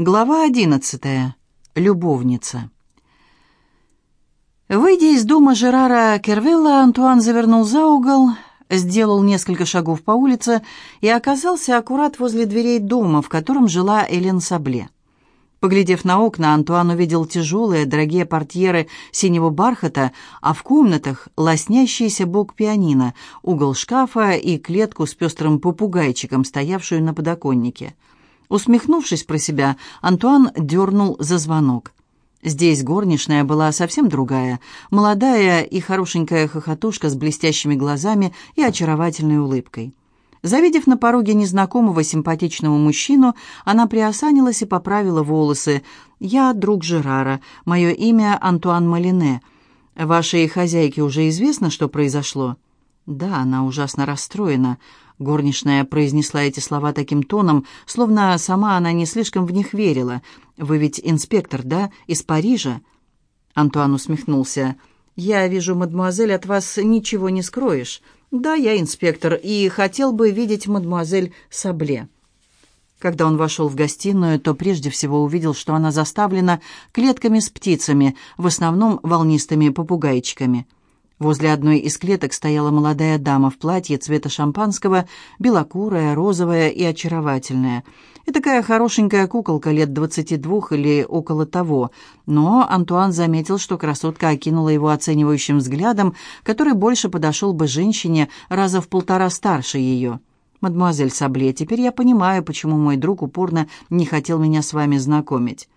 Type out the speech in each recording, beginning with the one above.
Глава одиннадцатая. Любовница. Выйдя из дома Жерара Кервелла, Антуан завернул за угол, сделал несколько шагов по улице и оказался аккурат возле дверей дома, в котором жила Элен Сабле. Поглядев на окна, Антуан увидел тяжелые, дорогие портьеры синего бархата, а в комнатах лоснящийся бок пианино, угол шкафа и клетку с пестрым попугайчиком, стоявшую на подоконнике. Усмехнувшись про себя, Антуан дернул за звонок. Здесь горничная была совсем другая, молодая и хорошенькая хохотушка с блестящими глазами и очаровательной улыбкой. Завидев на пороге незнакомого симпатичного мужчину, она приосанилась и поправила волосы. «Я друг Жерара. Мое имя Антуан Малине. Вашей хозяйке уже известно, что произошло?» «Да, она ужасно расстроена. Горничная произнесла эти слова таким тоном, словно сама она не слишком в них верила. «Вы ведь инспектор, да? Из Парижа?» Антуан усмехнулся. «Я вижу, мадемуазель, от вас ничего не скроешь. Да, я инспектор, и хотел бы видеть мадемуазель Сабле». Когда он вошел в гостиную, то прежде всего увидел, что она заставлена клетками с птицами, в основном волнистыми попугайчиками. Возле одной из клеток стояла молодая дама в платье цвета шампанского, белокурая, розовая и очаровательная. И такая хорошенькая куколка лет двадцати двух или около того. Но Антуан заметил, что красотка окинула его оценивающим взглядом, который больше подошел бы женщине раза в полтора старше ее. «Мадемуазель Сабле, теперь я понимаю, почему мой друг упорно не хотел меня с вами знакомить».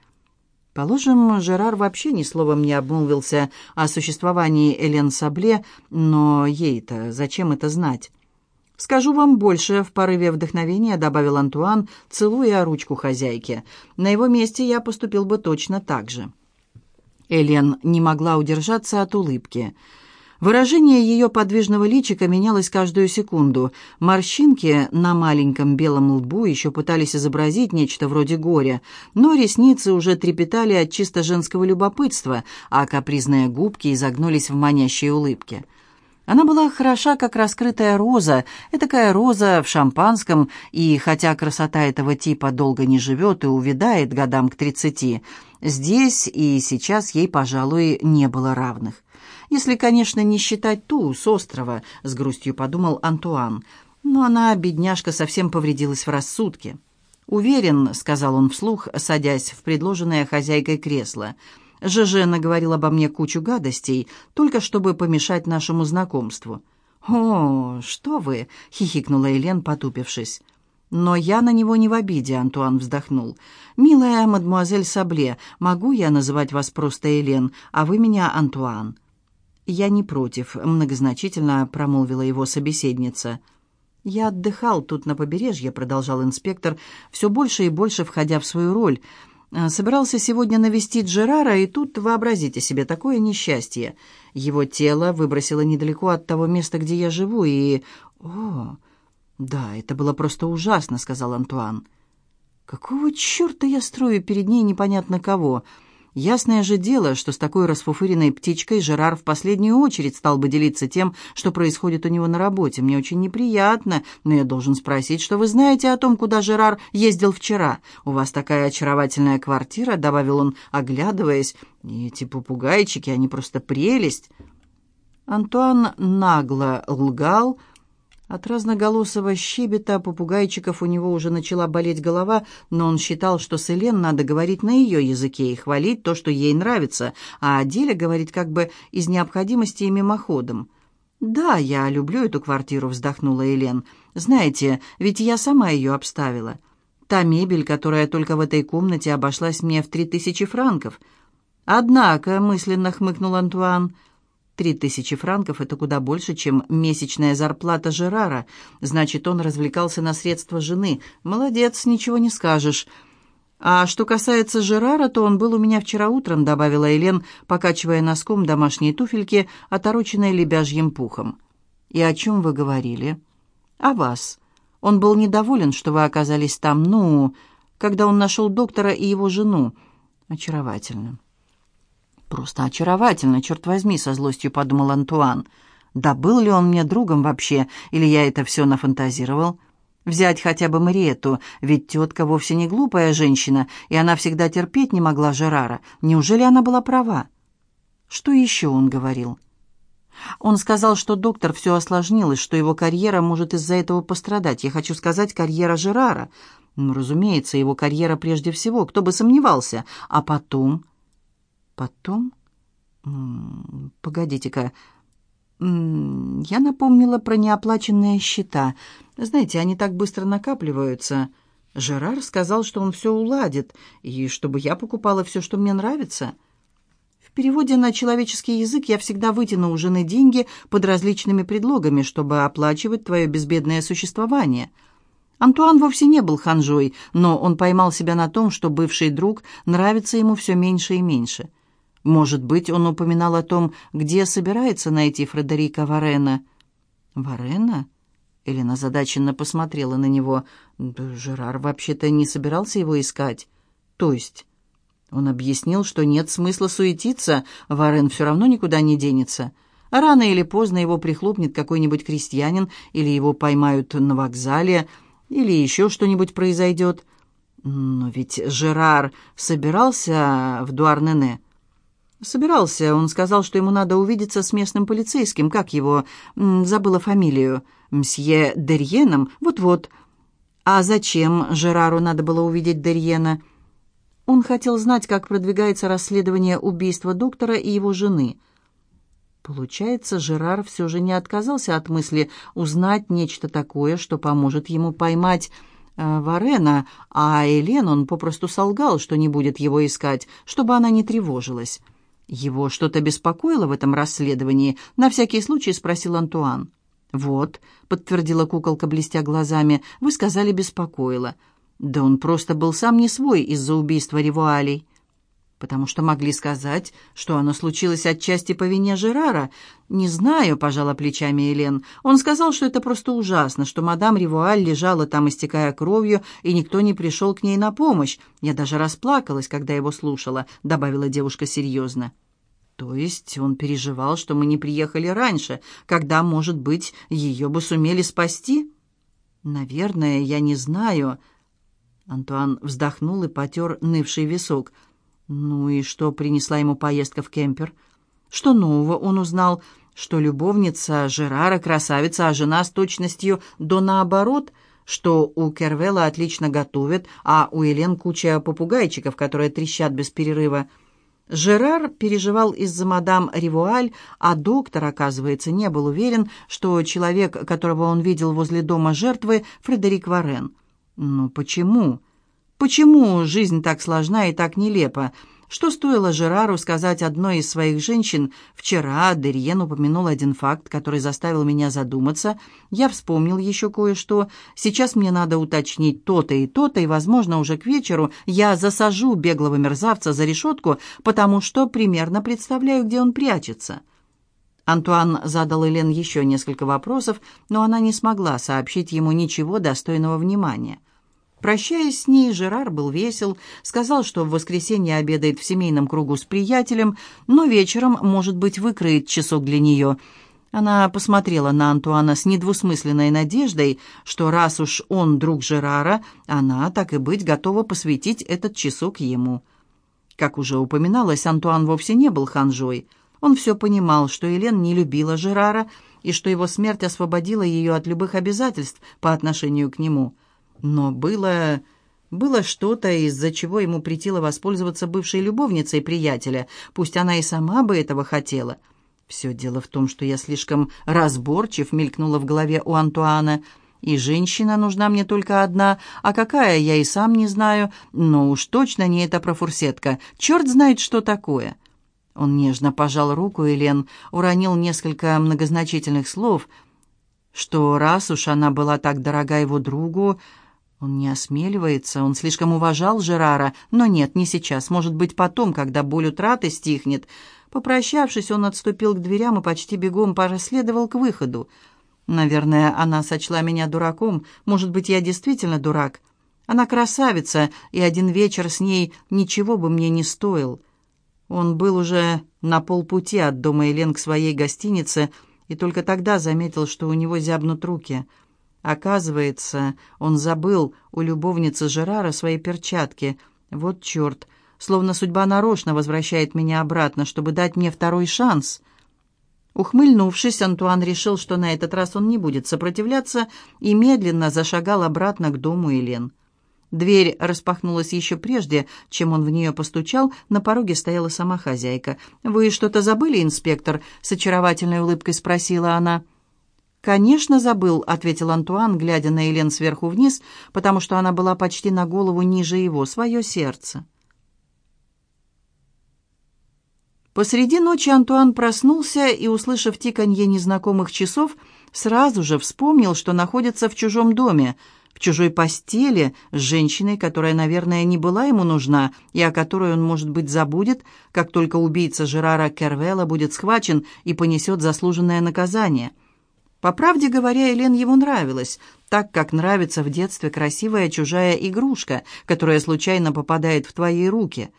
Положим, Жерар вообще ни словом не обмолвился о существовании Элен Сабле, но ей-то зачем это знать? «Скажу вам больше», — в порыве вдохновения добавил Антуан, целуя ручку хозяйки. «На его месте я поступил бы точно так же». Элен не могла удержаться от улыбки. Выражение ее подвижного личика менялось каждую секунду. Морщинки на маленьком белом лбу еще пытались изобразить нечто вроде горя, но ресницы уже трепетали от чисто женского любопытства, а капризные губки изогнулись в манящей улыбке. Она была хороша, как раскрытая роза, такая роза в шампанском, и хотя красота этого типа долго не живет и увядает годам к тридцати, здесь и сейчас ей, пожалуй, не было равных. Если, конечно, не считать ту с острова, с грустью подумал Антуан. Но она, бедняжка, совсем повредилась в рассудке. «Уверен», — сказал он вслух, садясь в предложенное хозяйкой кресло. «ЖЖ наговорил обо мне кучу гадостей, только чтобы помешать нашему знакомству». «О, что вы!» — хихикнула Элен, потупившись. «Но я на него не в обиде», — Антуан вздохнул. «Милая мадемуазель Сабле, могу я называть вас просто Элен, а вы меня Антуан?» «Я не против», — многозначительно промолвила его собеседница. «Я отдыхал тут на побережье», — продолжал инспектор, все больше и больше входя в свою роль. «Э, «Собирался сегодня навестить Жерара, и тут, вообразите себе, такое несчастье. Его тело выбросило недалеко от того места, где я живу, и... О, да, это было просто ужасно», — сказал Антуан. «Какого черта я строю перед ней непонятно кого?» Ясное же дело, что с такой расфуфыренной птичкой Жерар в последнюю очередь стал бы делиться тем, что происходит у него на работе. Мне очень неприятно, но я должен спросить, что вы знаете о том, куда Жерар ездил вчера. У вас такая очаровательная квартира, — добавил он, оглядываясь, — и эти попугайчики, они просто прелесть. Антуан нагло лгал, — от разноголосого щебета попугайчиков у него уже начала болеть голова, но он считал, что с Элен надо говорить на ее языке и хвалить то, что ей нравится, а о деле говорить как бы из необходимости и мимоходом. «Да, я люблю эту квартиру», — вздохнула Элен. «Знаете, ведь я сама ее обставила. Та мебель, которая только в этой комнате обошлась мне в три тысячи франков». «Однако», — мысленно хмыкнул Антуан, — Три тысячи франков – это куда больше, чем месячная зарплата Жерара. Значит, он развлекался на средства жены. Молодец, ничего не скажешь. «А что касается Жерара, то он был у меня вчера утром», — добавила Элен, покачивая носком домашние туфельки, отороченные лебяжьим пухом. «И о чем вы говорили?» «О вас. Он был недоволен, что вы оказались там, ну, когда он нашел доктора и его жену. Очаровательно». «Просто очаровательно, черт возьми», — со злостью подумал Антуан. «Да был ли он мне другом вообще, или я это все нафантазировал?» Взять хотя бы Мариетту, ведь тетка вовсе не глупая женщина, и она всегда терпеть не могла Жерара. Неужели она была права? Что еще он говорил? Он сказал, что доктор все осложнилось, что его карьера может из-за этого пострадать. Я хочу сказать, карьера Жерара. Ну, разумеется, его карьера прежде всего, кто бы сомневался. А потом... Потом... Погодите-ка, я напомнила про неоплаченные счета. Знаете, они так быстро накапливаются. Жерар сказал, что он все уладит, и чтобы я покупала все, что мне нравится. В переводе на человеческий язык я всегда вытяну у жены деньги под различными предлогами, чтобы оплачивать твое безбедное существование. Антуан вовсе не был ханжой, но он поймал себя на том, что бывший друг нравится ему все меньше и меньше — может быть, он упоминал о том, где собирается найти Фредерика Варена. «Варена?» Элена задаченно посмотрела на него. «Жерар вообще-то не собирался его искать. То есть...» Он объяснил, что нет смысла суетиться, Варен все равно никуда не денется. Рано или поздно его прихлопнет какой-нибудь крестьянин, или его поймают на вокзале, или еще что-нибудь произойдет. Но ведь Жерар собирался в Дуарнене. «Собирался. Он сказал, что ему надо увидеться с местным полицейским. Как его? Забыла фамилию. Мсье Дерьеном? Вот-вот. А зачем Жерару надо было увидеть Дерьена?» Он хотел знать, как продвигается расследование убийства доктора и его жены. Получается, Жерар все же не отказался от мысли узнать нечто такое, что поможет ему поймать э, Варена, а Элен он попросту солгал, что не будет его искать, чтобы она не тревожилась. «Его что-то беспокоило в этом расследовании?» — на всякий случай спросил Антуан. «Вот», — подтвердила куколка, блестя глазами, — «вы сказали, беспокоило». «Да он просто был сам не свой из-за убийства Ревуалей» потому что могли сказать, что оно случилось отчасти по вине Жерара. «Не знаю», — пожала плечами Елен. «Он сказал, что это просто ужасно, что мадам Ривуаль лежала там, истекая кровью, и никто не пришел к ней на помощь. Я даже расплакалась, когда его слушала», — добавила девушка серьезно. «То есть он переживал, что мы не приехали раньше, когда, может быть, ее бы сумели спасти?» «Наверное, я не знаю». Антуан вздохнул и потер нывший висок — ну и что принесла ему поездка в кемпер? Что нового он узнал? Что любовница Жерара красавица, а жена с точностью до наоборот? Что у Кервела отлично готовят, а у Елен куча попугайчиков, которые трещат без перерыва? Жерар переживал из-за мадам Ривуаль, а доктор, оказывается, не был уверен, что человек, которого он видел возле дома жертвы, Фредерик Варен. Ну почему? Почему жизнь так сложна и так нелепа? Что стоило Жерару сказать одной из своих женщин? Вчера Дерьен упомянул один факт, который заставил меня задуматься. Я вспомнил еще кое-что. Сейчас мне надо уточнить то-то и то-то, и, возможно, уже к вечеру я засажу беглого мерзавца за решетку, потому что примерно представляю, где он прячется. Антуан задал Элен еще несколько вопросов, но она не смогла сообщить ему ничего достойного внимания. Прощаясь с ней, Жерар был весел, сказал, что в воскресенье обедает в семейном кругу с приятелем, но вечером, может быть, выкроет часок для нее. Она посмотрела на Антуана с недвусмысленной надеждой, что раз уж он друг Жерара, она, так и быть, готова посвятить этот часок ему. Как уже упоминалось, Антуан вовсе не был ханжой. Он все понимал, что Елен не любила Жерара, и что его смерть освободила ее от любых обязательств по отношению к нему – но было... Было что-то, из-за чего ему притило воспользоваться бывшей любовницей приятеля, пусть она и сама бы этого хотела. «Все дело в том, что я слишком разборчив», — мелькнуло в голове у Антуана. «И женщина нужна мне только одна, а какая, я и сам не знаю, но уж точно не эта профурсетка. Черт знает, что такое». Он нежно пожал руку Элен, уронил несколько многозначительных слов, что раз уж она была так дорога его другу, он не осмеливается, он слишком уважал Жерара, но нет, не сейчас, может быть, потом, когда боль утраты стихнет. Попрощавшись, он отступил к дверям и почти бегом проследовал к выходу. Наверное, она сочла меня дураком, может быть, я действительно дурак. Она красавица, и один вечер с ней ничего бы мне не стоил. Он был уже на полпути от дома Элен к своей гостинице, и только тогда заметил, что у него зябнут руки — Оказывается, он забыл у любовницы Жерара свои перчатки. Вот черт, словно судьба нарочно возвращает меня обратно, чтобы дать мне второй шанс. Ухмыльнувшись, Антуан решил, что на этот раз он не будет сопротивляться, и медленно зашагал обратно к дому Елен. Дверь распахнулась еще прежде, чем он в нее постучал. На пороге стояла сама хозяйка. «Вы что-то забыли, инспектор?» — с очаровательной улыбкой спросила она. «Конечно, забыл», — ответил Антуан, глядя на Елен сверху вниз, потому что она была почти на голову ниже его, свое сердце. Посреди ночи Антуан проснулся и, услышав тиканье незнакомых часов, сразу же вспомнил, что находится в чужом доме, в чужой постели с женщиной, которая, наверное, не была ему нужна и о которой он, может быть, забудет, как только убийца Жерара Кервелла будет схвачен и понесет заслуженное наказание — по правде говоря, Элен ему нравилась, так как нравится в детстве красивая чужая игрушка, которая случайно попадает в твои руки.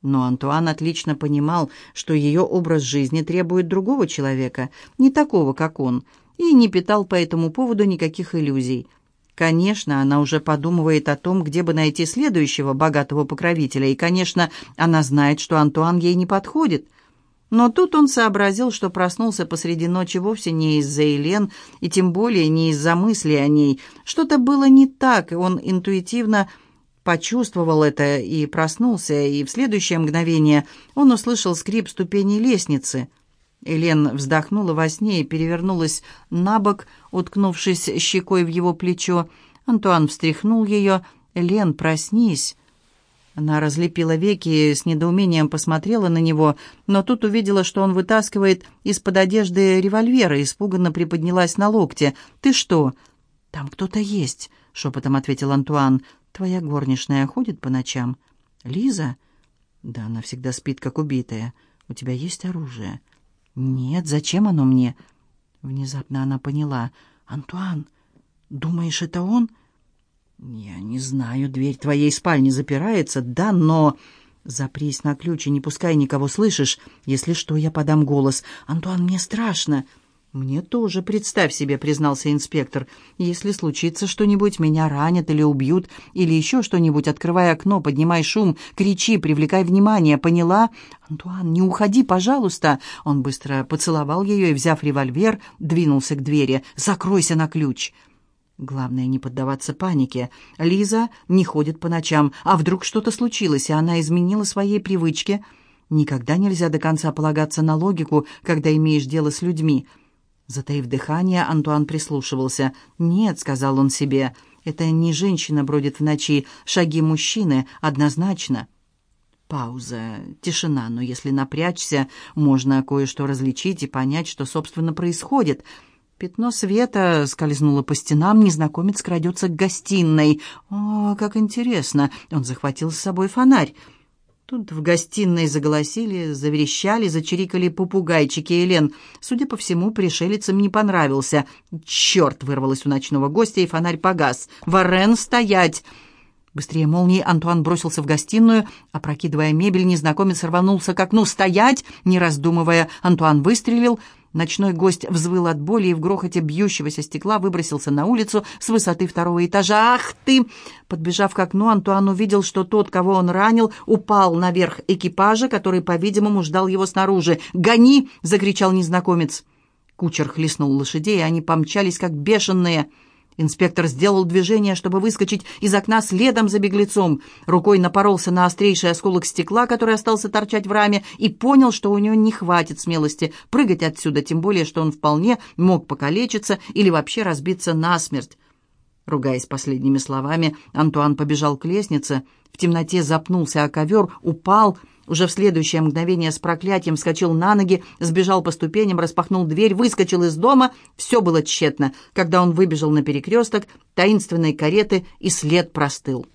Но Антуан отлично понимал, что ее образ жизни требует другого человека, не такого, как он, и не питал по этому поводу никаких иллюзий. Конечно, она уже подумывает о том, где бы найти следующего богатого покровителя, и, конечно, она знает, что Антуан ей не подходит – но тут он сообразил, что проснулся посреди ночи вовсе не из-за Елен, и тем более не из-за мысли о ней. Что-то было не так, и он интуитивно почувствовал это и проснулся, и в следующее мгновение он услышал скрип ступеней лестницы. Елен вздохнула во сне и перевернулась на бок, уткнувшись щекой в его плечо. Антуан встряхнул ее. «Лен, проснись!» Она разлепила веки и с недоумением посмотрела на него, но тут увидела, что он вытаскивает из-под одежды револьвера и испуганно приподнялась на локте. «Ты что?» «Там кто-то есть», — шепотом ответил Антуан. «Твоя горничная ходит по ночам?» «Лиза?» «Да, она всегда спит, как убитая. У тебя есть оружие?» «Нет, зачем оно мне?» Внезапно она поняла. «Антуан, думаешь, это он?» «Я не знаю, дверь твоей спальни запирается, да, но...» «Запрись на ключ и не пускай никого, слышишь? Если что, я подам голос. Антуан, мне страшно». «Мне тоже, представь себе», — признался инспектор. «Если случится что-нибудь, меня ранят или убьют, или еще что-нибудь, открывай окно, поднимай шум, кричи, привлекай внимание, поняла?» «Антуан, не уходи, пожалуйста!» Он быстро поцеловал ее и, взяв револьвер, двинулся к двери. «Закройся на ключ!» Главное не поддаваться панике. Лиза не ходит по ночам, а вдруг что-то случилось, и она изменила своей привычке. Никогда нельзя до конца полагаться на логику, когда имеешь дело с людьми. Затаив дыхание, Антуан прислушивался. «Нет», — сказал он себе, — «это не женщина бродит в ночи, шаги мужчины, однозначно». Пауза, тишина, но если напрячься, можно кое-что различить и понять, что, собственно, происходит — Пятно света скользнуло по стенам, незнакомец крадется к гостиной. О, как интересно! Он захватил с собой фонарь. Тут в гостиной заголосили, заверещали, зачирикали попугайчики Елен. Судя по всему, пришелицам не понравился. «Черт!» — вырвалось у ночного гостя, и фонарь погас. «Варен, стоять!» Быстрее молнии Антуан бросился в гостиную. Опрокидывая мебель, незнакомец рванулся к окну. «Стоять!» Не раздумывая, Антуан выстрелил — Ночной гость взвыл от боли и в грохоте бьющегося стекла выбросился на улицу с высоты второго этажа. «Ах ты!» Подбежав к окну, Антуан увидел, что тот, кого он ранил, упал наверх экипажа, который, по-видимому, ждал его снаружи. «Гони!» — закричал незнакомец. Кучер хлестнул лошадей, и они помчались, как бешеные — Инспектор сделал движение, чтобы выскочить из окна следом за беглецом. Рукой напоролся на острейший осколок стекла, который остался торчать в раме, и понял, что у него не хватит смелости прыгать отсюда, тем более, что он вполне мог покалечиться или вообще разбиться насмерть. Ругаясь последними словами, Антуан побежал к лестнице, в темноте запнулся о ковер, упал — уже в следующее мгновение с проклятием вскочил на ноги, сбежал по ступеням, распахнул дверь, выскочил из дома. Все было тщетно. Когда он выбежал на перекресток, таинственной кареты и след простыл.